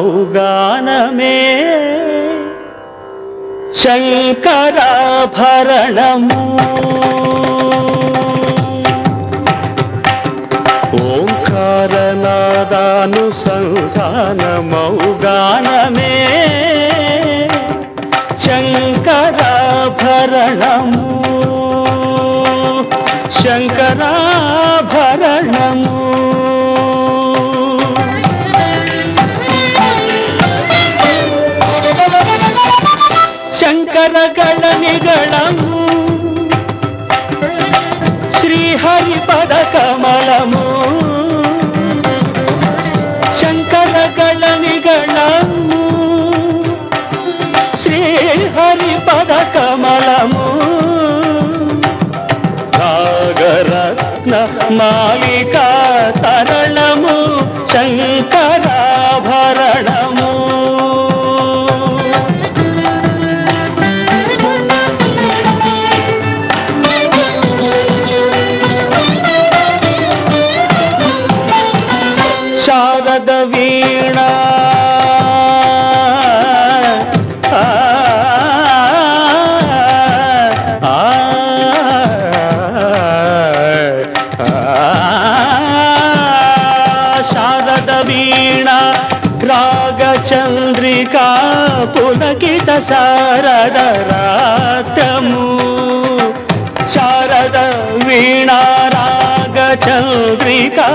ఓంకారనాదానుసంధానమౌగానమే శంకరాభరణము. ఓంకారనాదానుసంధానమౌగానమే शङ्कराभरणम्। शङ्करा మాలికా తరణ రాగచంద్రికా పులకిత శారద రాత్రము. శారద వీణారాగ రాగచంద్రికా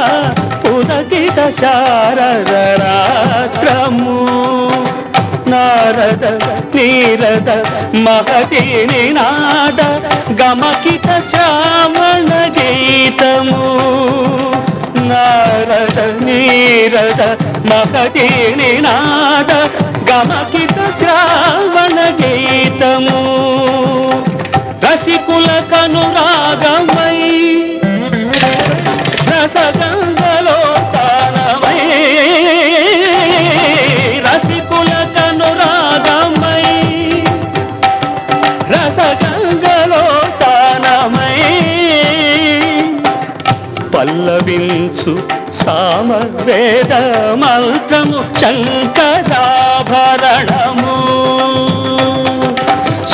పులకిత శారద రాత్రము. నారద నీరద మహతి నినాద గమకిత శ్రావణ గీతము నారద నీరద మహతి నినాద గమకిత శ్రావణ గీతము. రసికుల కనురాగమై పల్లవించు సామవేద మంత్రము శంకరాభరణము.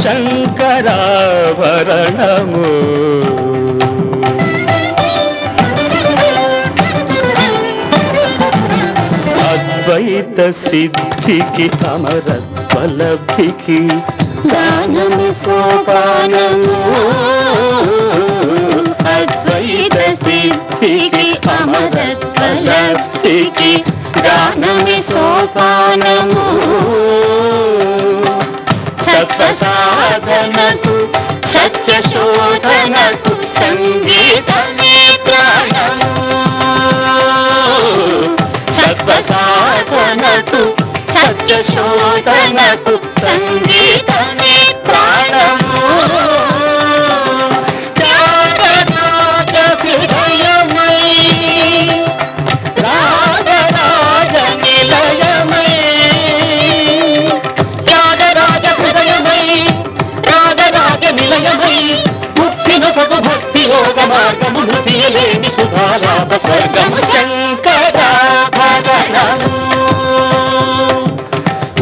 శంకరాభరణము. అద్వైత సిద్ధికి అమరత్వలబ్ధికి దానము సోపానము. సిద్ధికి అమరత్వలబ్ధికి దానమే సోపానము. సత్వసాధనకు సత్య శోధనకు సంగీతమే ప్రాణము. సత్వ సాధనకు సంగీత మార్గము లేని సుధాలాభ స్వర్గము శంకరాభరణము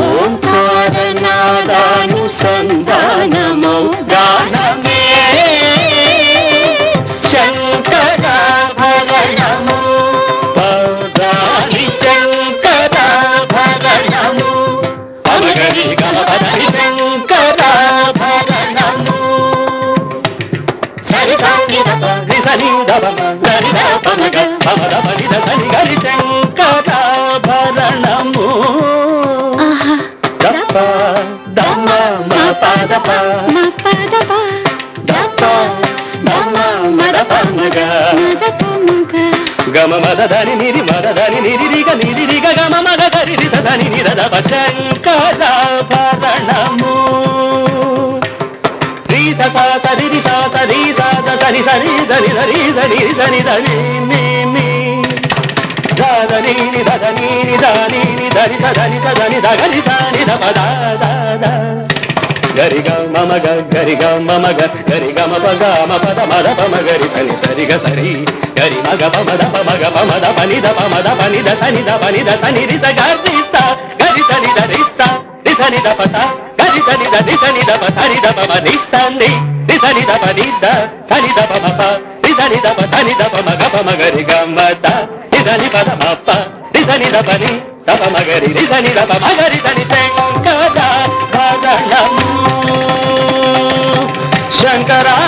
ఓంకారనాదానుసంధానమౌ గానమే శంకరాభరణము. పదాని శంకరాభరణము అమగరి గమపదని శంకరాభరణము. దప రి ద సని గరి శంకరాభరణము దప్ప దమ్మ మ పదప. మా పదప. దప్ప దమ్మ మద పమగ. మదపముగ గమ మద దని నిరి మద దని నిరి రిగ నిరి రిగ గమ మద గరి రి దని నిరద శంకరాభరణము. సరి సరి స స సరి సరి సరి సరి సరి సరి దని ని ని దని ని దని ని దని ని గరి గ మమ గ గరి గ మమ గ గరి గ మ గ మ ప ద మ ద ప మ గరి సని సరి గ సరి గరి మ గ ప మ ద ప మ గ ప మ ద ప ని ద ప మ ద ప ని ద సని ద ప ని ద సని రి స గ రి స గరి సని ద రి స రి సని ద ప స గరి సని ద రి సని ద ప రి ద ప మ రి స ని రి సని ద ప ని ద సని ద ప మ ప రి సని ద ప సని ద ప మ గ ప మ గరి గ మ ద పదమప్ప సని ప ద మగరి ప రి మగరి ద శంకర భజనం శంకరా